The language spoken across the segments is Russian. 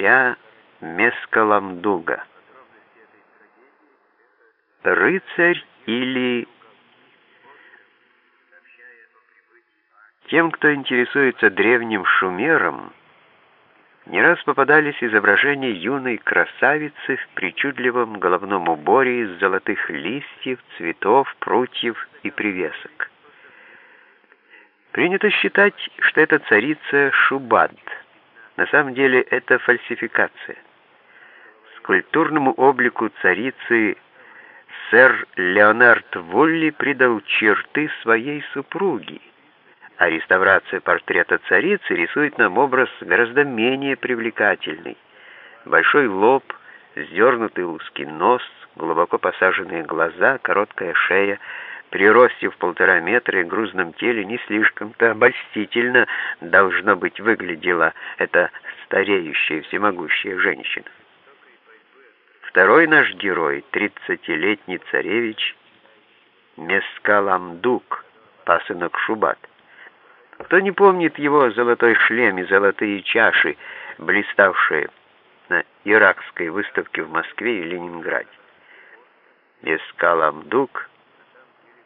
царя Мескаламдуга. Рыцарь или... Тем, кто интересуется древним шумером, не раз попадались изображения юной красавицы в причудливом головном уборе из золотых листьев, цветов, прутьев и привесок. Принято считать, что это царица Шубад. На самом деле это фальсификация. Скульптурному облику царицы сэр Леонард Волли придал черты своей супруги, а реставрация портрета царицы рисует нам образ гораздо менее привлекательный. Большой лоб, сдернутый узкий нос, глубоко посаженные глаза, короткая шея — при росте в полтора метра и грузном теле не слишком-то обольстительно должно быть выглядела эта стареющая всемогущая женщина. Второй наш герой, тридцатилетний царевич Мескаламдук, пасынок Шубат. Кто не помнит его золотой шлем и золотые чаши, блиставшие на иракской выставке в Москве и Ленинграде? Мескаламдук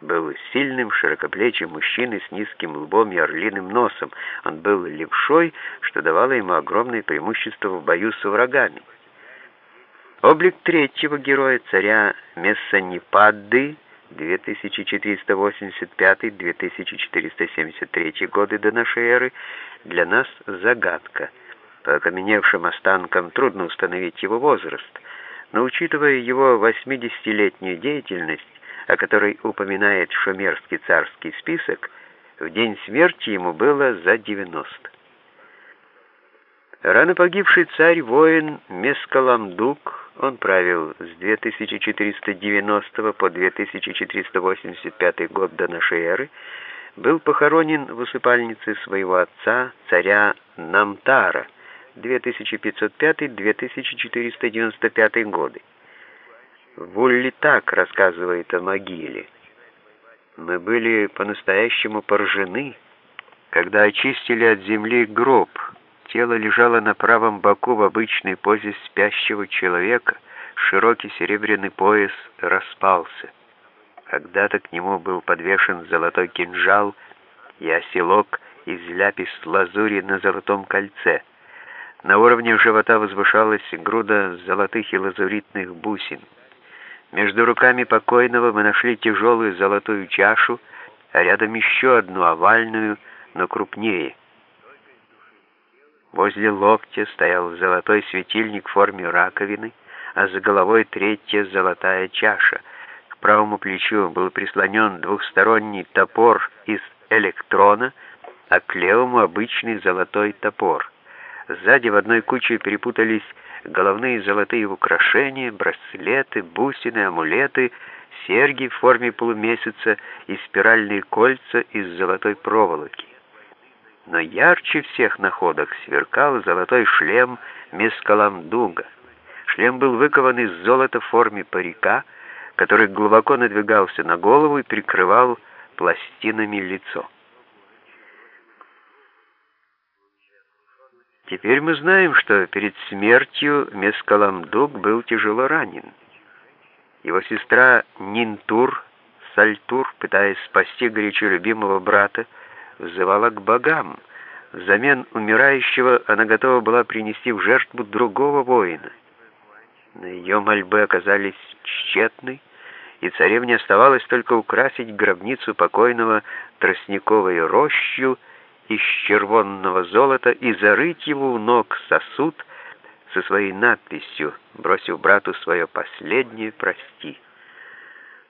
был сильным, широкоплечим мужчиной с низким лбом и орлиным носом. Он был левшой, что давало ему огромное преимущество в бою с врагами. Облик третьего героя, царя Мессанипадды, 2485-2473 годы до нашей эры, для нас загадка. По окаменевшим останкам трудно установить его возраст, но учитывая его 80-летнюю деятельность, о которой упоминает шумерский царский список, в день смерти ему было за 90. Рано погибший царь-воин Мескаламдук, он правил с 2490 по 2485 год до нашей эры, был похоронен в усыпальнице своего отца, царя Намтара, 2505-2495 годы. Вулли так рассказывает о могиле. Мы были по-настоящему поражены, когда очистили от земли гроб. Тело лежало на правом боку в обычной позе спящего человека. Широкий серебряный пояс распался. Когда-то к нему был подвешен золотой кинжал и оселок из ляпис-лазури на золотом кольце. На уровне живота возвышалась груда золотых и лазуритных бусин. Между руками покойного мы нашли тяжелую золотую чашу, а рядом еще одну овальную, но крупнее. Возле локтя стоял золотой светильник в форме раковины, а за головой третья золотая чаша. К правому плечу был прислонен двухсторонний топор из электрона, а к левому обычный золотой топор. Сзади в одной куче перепутались головные золотые украшения, браслеты, бусины, амулеты, серьги в форме полумесяца и спиральные кольца из золотой проволоки. Но ярче всех находок сверкал золотой шлем Мескаламдуга. Шлем был выкован из золота в форме парика, который глубоко надвигался на голову и прикрывал пластинами лицо. Теперь мы знаем, что перед смертью Мескаламдук был тяжело ранен. Его сестра Нинтур, Сальтур, пытаясь спасти горячо любимого брата, взывала к богам. Взамен умирающего она готова была принести в жертву другого воина. Но ее мольбы оказались тщетны, и царевне оставалось только украсить гробницу покойного тростниковой рощью, из червонного золота и зарыть его у ног сосуд со своей надписью, бросив брату свое последнее «прости».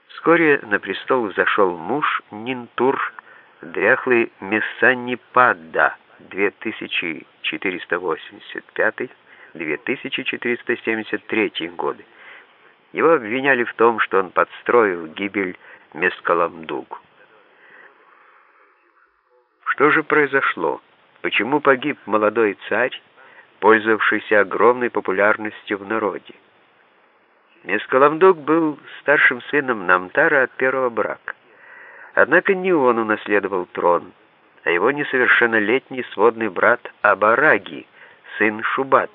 Вскоре на престол зашел муж Нинтур, дряхлый Мессанипадда, 2485-2473 годы. Его обвиняли в том, что он подстроил гибель Мескаламдугу. Что же произошло? Почему погиб молодой царь, пользовавшийся огромной популярностью в народе? Мескаламдук был старшим сыном Намтара от первого брака. Однако не он унаследовал трон, а его несовершеннолетний сводный брат Абараги, сын Шубат.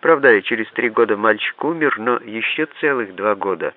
Правда, через три года мальчик умер, но еще целых два года